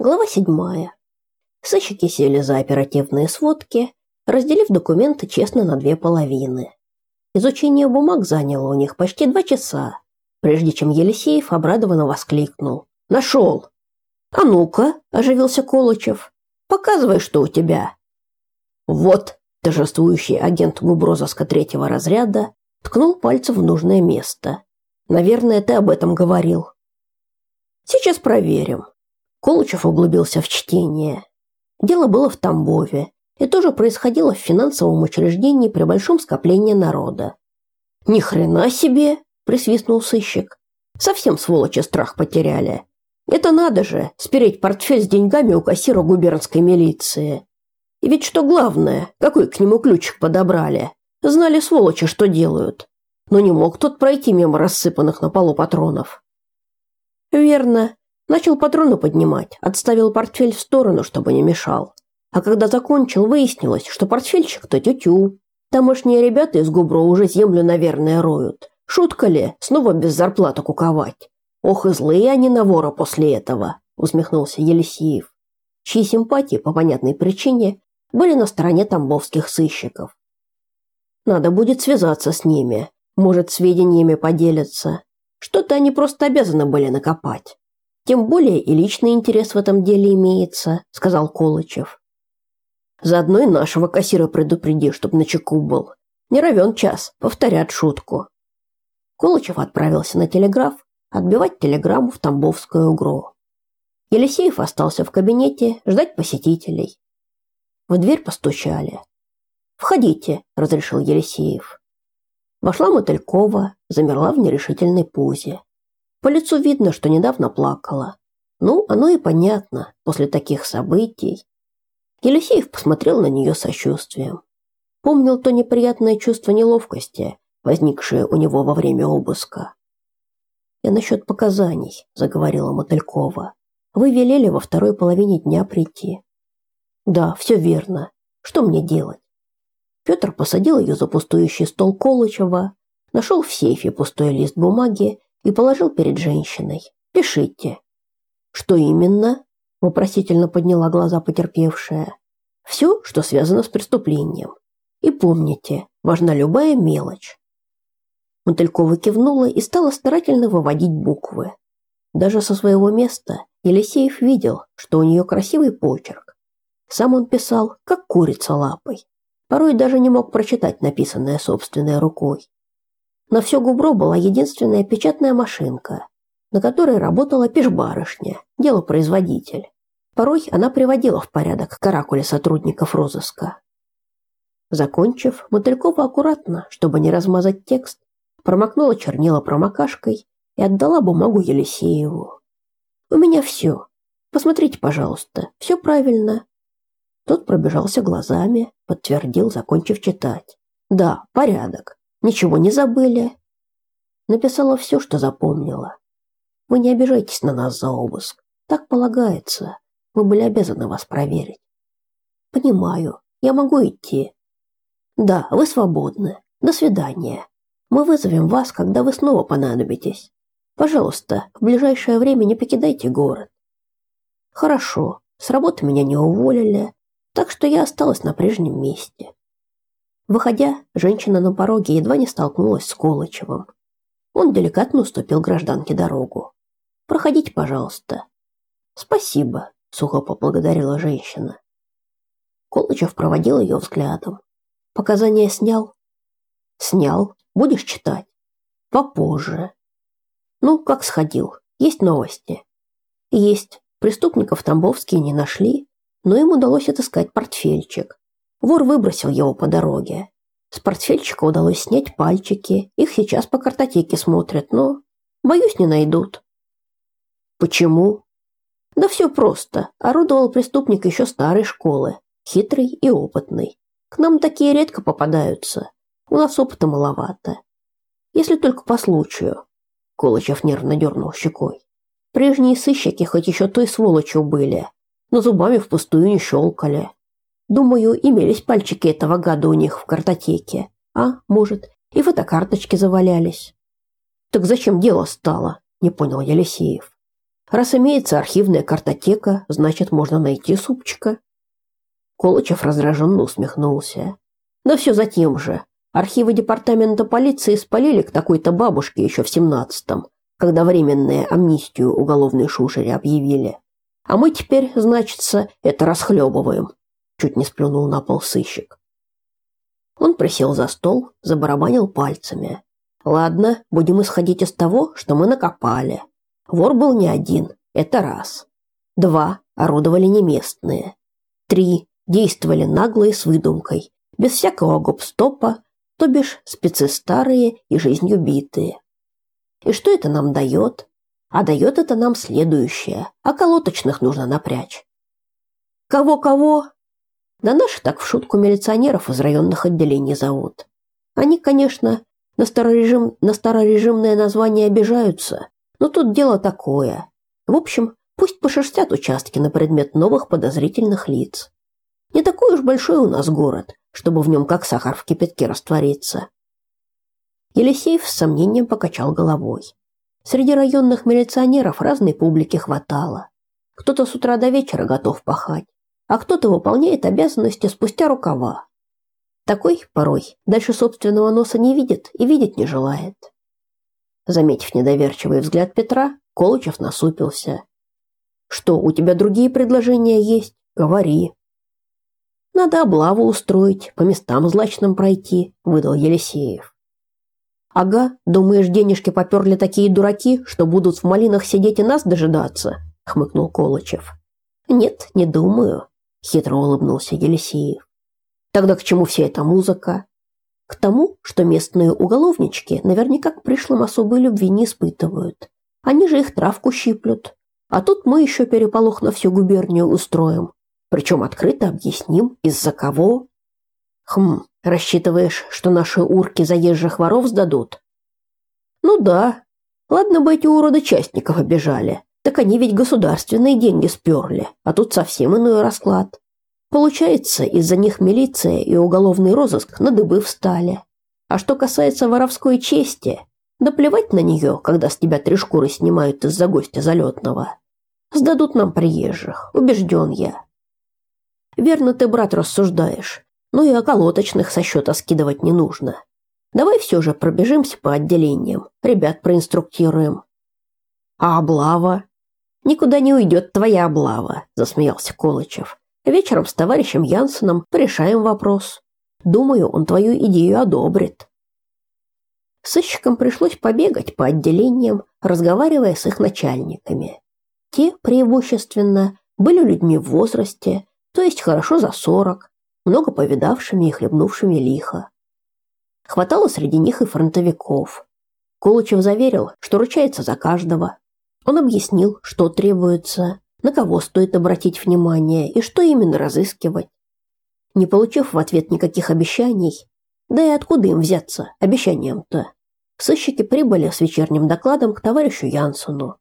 Глава седьмая. Сыщики сели за оперативные сводки, разделив документы честно на две половины. Изучение бумаг заняло у них почти два часа, прежде чем Елисеев обрадованно воскликнул. «Нашел!» «А ну-ка!» – оживился Колычев. «Показывай, что у тебя!» «Вот!» – торжествующий агент губрозыска третьего разряда ткнул пальцем в нужное место. «Наверное, ты об этом говорил». «Сейчас проверим», Колычев углубился в чтение. Дело было в Тамбове и тоже происходило в финансовом учреждении при большом скоплении народа. «Ни хрена себе!» – присвистнул сыщик. «Совсем сволочи страх потеряли. Это надо же, спереть портфель с деньгами у кассира губернской милиции. И ведь что главное, какой к нему ключик подобрали. Знали сволочи, что делают. Но не мог тот пройти мимо рассыпанных на полу патронов». «Верно», Начал патроны поднимать, отставил портфель в сторону, чтобы не мешал. А когда закончил, выяснилось, что портфельчик-то тю-тю. Тамошние ребята из Губро уже землю, наверное, роют. Шутка ли, снова без зарплаты куковать? Ох, и злые они на вора после этого, усмехнулся Елисеев, чьи симпатии по понятной причине были на стороне тамбовских сыщиков. Надо будет связаться с ними, может, сведениями поделиться. Что-то они просто обязаны были накопать. Тем более и личный интерес в этом деле имеется, сказал Колычев. Заодно и нашего кассира предупреди, чтоб на чеку был. Не равен час, повторят шутку. Колычев отправился на телеграф отбивать телеграмму в Тамбовскую УГРО. Елисеев остался в кабинете ждать посетителей. В дверь постучали. «Входите», – разрешил Елисеев. Вошла Мотылькова, замерла в нерешительной позе. По лицу видно, что недавно плакала. Ну, оно и понятно, после таких событий. Елисеев посмотрел на нее сочувствием. Помнил то неприятное чувство неловкости, возникшее у него во время обыска. «Я насчет показаний», – заговорила Мотылькова. «Вы велели во второй половине дня прийти». «Да, все верно. Что мне делать?» Петр посадил ее за пустующий стол Колычева, нашел в сейфе пустой лист бумаги и положил перед женщиной. «Пишите». «Что именно?» – вопросительно подняла глаза потерпевшая. «Все, что связано с преступлением. И помните, важна любая мелочь». Мотылькова кивнула и стала старательно выводить буквы. Даже со своего места Елисеев видел, что у нее красивый почерк. Сам он писал, как курица лапой. Порой даже не мог прочитать написанное собственной рукой. На все губро была единственная печатная машинка, на которой работала пешбарышня, делопроизводитель. Порой она приводила в порядок каракули сотрудников розыска. Закончив, Мотылькова аккуратно, чтобы не размазать текст, промокнула чернила промокашкой и отдала бумагу Елисееву. «У меня все. Посмотрите, пожалуйста, все правильно». Тот пробежался глазами, подтвердил, закончив читать. «Да, порядок. Ничего не забыли. Написала все, что запомнила. Вы не обижайтесь на нас за обыск. Так полагается. Мы были обязаны вас проверить. Понимаю. Я могу идти. Да, вы свободны. До свидания. Мы вызовем вас, когда вы снова понадобитесь. Пожалуйста, в ближайшее время не покидайте город. Хорошо. С работы меня не уволили, так что я осталась на прежнем месте. Выходя, женщина на пороге едва не столкнулась с Колычевым. Он деликатно уступил гражданке дорогу. «Проходите, пожалуйста». «Спасибо», – сухо поблагодарила женщина. Колычев проводил ее взглядом. «Показания снял?» «Снял. Будешь читать?» «Попозже». «Ну, как сходил? Есть новости?» «Есть. Преступников Тамбовские не нашли, но им удалось отыскать портфельчик. Вор выбросил его по дороге. С портфельчика удалось снять пальчики. Их сейчас по картотеке смотрят, но, боюсь, не найдут. Почему? Да все просто. Орудовал преступник еще старой школы. Хитрый и опытный. К нам такие редко попадаются. У нас опыта маловато. Если только по случаю. Колычев нервно дернул щекой. Прежние сыщики хоть еще той сволочью были, но зубами впустую не щелкали. Думаю, имелись пальчики этого гада у них в картотеке. А, может, и фотокарточки завалялись. Так зачем дело стало? Не понял Елисеев. Раз имеется архивная картотека, значит, можно найти супчика. Колычев раздраженно усмехнулся. Да все за тем же. Архивы департамента полиции спалили к такой-то бабушке еще в семнадцатом, когда временную амнистию уголовной шушере объявили. А мы теперь, значится, это расхлебываем. Чуть не сплюнул на пол сыщик. Он присел за стол, забарабанил пальцами. Ладно, будем исходить из того, что мы накопали. Вор был не один, это раз. Два, орудовали не местные. Три, действовали нагло и с выдумкой, без всякого гоп-стопа, то бишь спецы старые и жизнью битые. И что это нам дает? А дает это нам следующее. А колоточных нужно напрячь. Кого-кого? Да наши так в шутку милиционеров из районных отделений зовут. Они, конечно, на, старорежим, на старорежимное название обижаются, но тут дело такое. В общем, пусть пошерстят участки на предмет новых подозрительных лиц. Не такой уж большой у нас город, чтобы в нем как сахар в кипятке раствориться. Елисеев с сомнением покачал головой. Среди районных милиционеров разной публики хватало. Кто-то с утра до вечера готов пахать, а кто-то выполняет обязанности спустя рукава. Такой порой дальше собственного носа не видит и видеть не желает. Заметив недоверчивый взгляд Петра, Колычев насупился. Что, у тебя другие предложения есть? Говори. Надо облаву устроить, по местам злачным пройти, выдал Елисеев. Ага, думаешь, денежки поперли такие дураки, что будут в малинах сидеть и нас дожидаться? хмыкнул Колычев. Нет, не думаю, хитро улыбнулся Елисеев. Тогда к чему вся эта музыка? К тому, что местные уголовнички наверняка к пришлым особой любви не испытывают. Они же их травку щиплют. А тут мы еще переполох на всю губернию устроим. Причем открыто объясним, из-за кого. Хм, рассчитываешь, что наши урки заезжих воров сдадут? Ну да. Ладно бы эти уроды частников обижали. Так они ведь государственные деньги сперли, а тут совсем иной расклад. Получается, из-за них милиция и уголовный розыск на дыбы встали. А что касается воровской чести, да плевать на нее, когда с тебя три шкуры снимают из-за гостя залетного. Сдадут нам приезжих, убежден я. Верно ты, брат, рассуждаешь. Ну и околоточных со счета скидывать не нужно. Давай все же пробежимся по отделениям, ребят проинструктируем. А облава? Никуда не уйдет твоя облава, засмеялся Колычев. Вечером с товарищем Янсеном порешаем вопрос. Думаю, он твою идею одобрит. Сыщикам пришлось побегать по отделениям, разговаривая с их начальниками. Те, преимущественно, были людьми в возрасте, то есть хорошо за сорок, много повидавшими и хлебнувшими лихо. Хватало среди них и фронтовиков. Колычев заверил, что ручается за каждого. Он объяснил, что требуется, на кого стоит обратить внимание и что именно разыскивать. Не получив в ответ никаких обещаний, да и откуда им взяться обещаниям-то, сыщики прибыли с вечерним докладом к товарищу Янсону.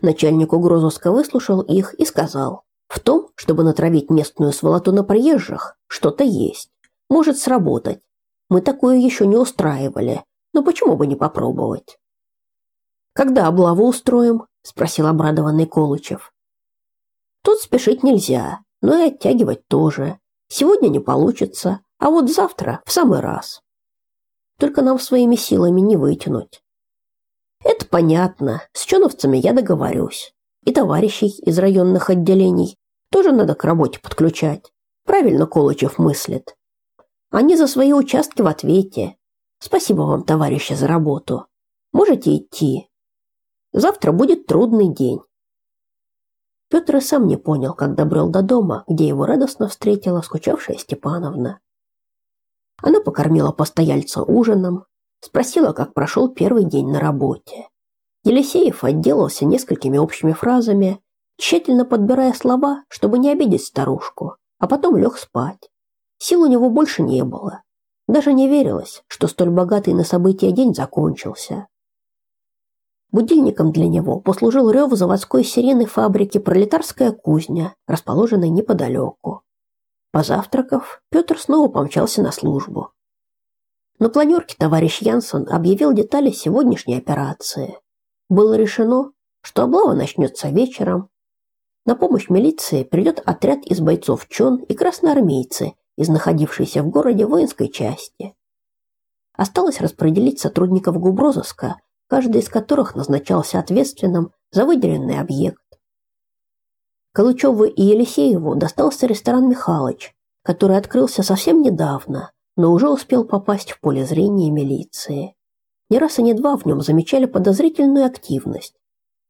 Начальник угрозыска выслушал их и сказал, в том, чтобы натравить местную сволоту на приезжих, что-то есть. Может сработать. Мы такое еще не устраивали, но почему бы не попробовать? Когда облаву устроим? спросил обрадованный Колычев. Тут спешить нельзя, но и оттягивать тоже. Сегодня не получится, а вот завтра в самый раз. Только нам своими силами не вытянуть. Это понятно. С чоновцами я договорюсь. И товарищей из районных отделений тоже надо к работе подключать. Правильно Колычев мыслит. Они за свои участки в ответе. Спасибо вам, товарищи, за работу. Можете идти. Завтра будет трудный день. Петр и сам не понял, как добрел до дома, где его радостно встретила скучавшая Степановна. Она покормила постояльца ужином, спросила, как прошел первый день на работе. Елисеев отделался несколькими общими фразами, тщательно подбирая слова, чтобы не обидеть старушку, а потом лег спать. Сил у него больше не было. Даже не верилось, что столь богатый на события день закончился. Будильником для него послужил рев заводской сирены фабрики «Пролетарская кузня», расположенной неподалеку. Позавтракав, Петр снова помчался на службу. На планерке товарищ Янсон объявил детали сегодняшней операции. Было решено, что облава начнется вечером. На помощь милиции придет отряд из бойцов ЧОН и красноармейцы из находившейся в городе воинской части. Осталось распределить сотрудников губрозыска, каждый из которых назначался ответственным за выделенный объект. Калычеву и Елисееву достался ресторан «Михалыч», который открылся совсем недавно, но уже успел попасть в поле зрения милиции. Не раз и не два в нем замечали подозрительную активность.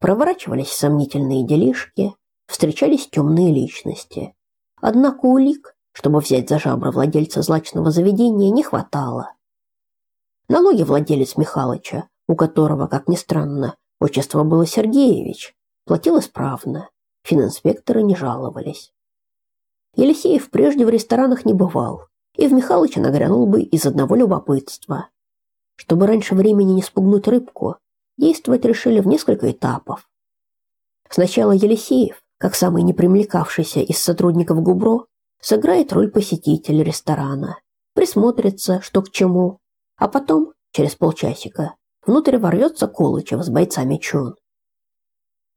Проворачивались сомнительные делишки, встречались темные личности. Однако улик, чтобы взять за жабры владельца злачного заведения, не хватало. Налоги владелец Михалыча, у которого, как ни странно, отчество было Сергеевич, платил исправно. Фининспекторы не жаловались. Елисеев прежде в ресторанах не бывал, и в Михалыча нагрянул бы из одного любопытства. Чтобы раньше времени не спугнуть рыбку, действовать решили в несколько этапов. Сначала Елисеев, как самый непримлекавшийся из сотрудников ГУБРО, сыграет роль посетителя ресторана, присмотрится, что к чему, а потом, через полчасика, внутрь ворвется Колычев с бойцами Чун.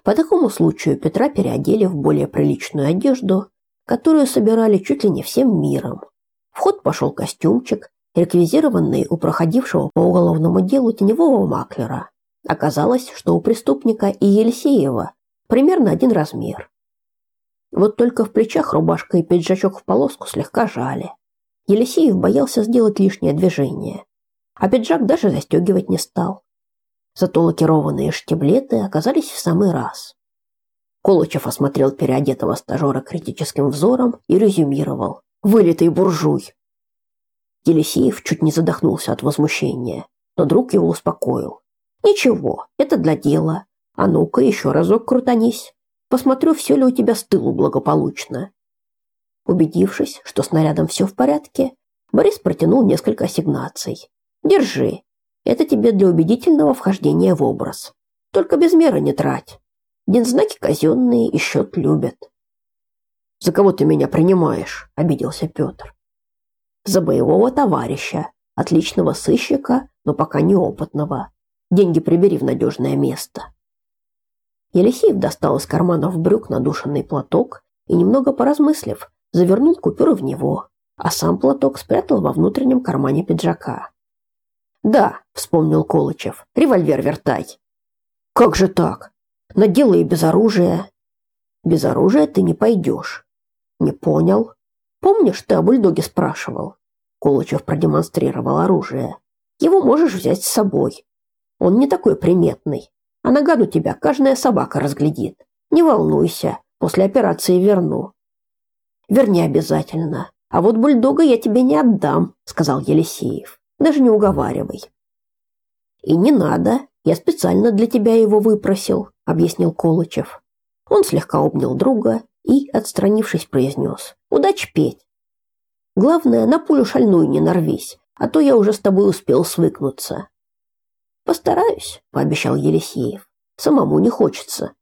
По такому случаю Петра переодели в более приличную одежду, которую собирали чуть ли не всем миром. В ход пошел костюмчик, реквизированный у проходившего по уголовному делу теневого маклера. Оказалось, что у преступника и Елисеева примерно один размер. Вот только в плечах рубашка и пиджачок в полоску слегка жали. Елисеев боялся сделать лишнее движение, а пиджак даже застегивать не стал. Зато лакированные штиблеты оказались в самый раз. Колычев осмотрел переодетого стажера критическим взором и резюмировал. «Вылитый буржуй!» Елисеев чуть не задохнулся от возмущения, но друг его успокоил. «Ничего, это для дела. А ну-ка еще разок крутанись. Посмотрю, все ли у тебя с тылу благополучно». Убедившись, что с нарядом все в порядке, Борис протянул несколько ассигнаций. «Держи, это тебе для убедительного вхождения в образ. Только без меры не трать. Дензнаки казенные и счет любят. «За кого ты меня принимаешь?» – обиделся Петр. «За боевого товарища, отличного сыщика, но пока неопытного. Деньги прибери в надежное место». Елисеев достал из карманов брюк надушенный платок и, немного поразмыслив, завернул купюры в него, а сам платок спрятал во внутреннем кармане пиджака. Да, вспомнил Колычев. Револьвер вертай. Как же так? На и без оружия. Без оружия ты не пойдешь. Не понял. Помнишь, ты о бульдоге спрашивал? Колычев продемонстрировал оружие. Его можешь взять с собой. Он не такой приметный. А нагаду тебя каждая собака разглядит. Не волнуйся, после операции верну. Верни обязательно. А вот бульдога я тебе не отдам, сказал Елисеев. Даже не уговаривай. И не надо, я специально для тебя его выпросил, объяснил Колычев. Он слегка обнял друга и, отстранившись, произнес: "Удачи петь. Главное, на пулю шальную не нарвись, а то я уже с тобой успел свыкнуться". Постараюсь, пообещал Елисеев. Самому не хочется,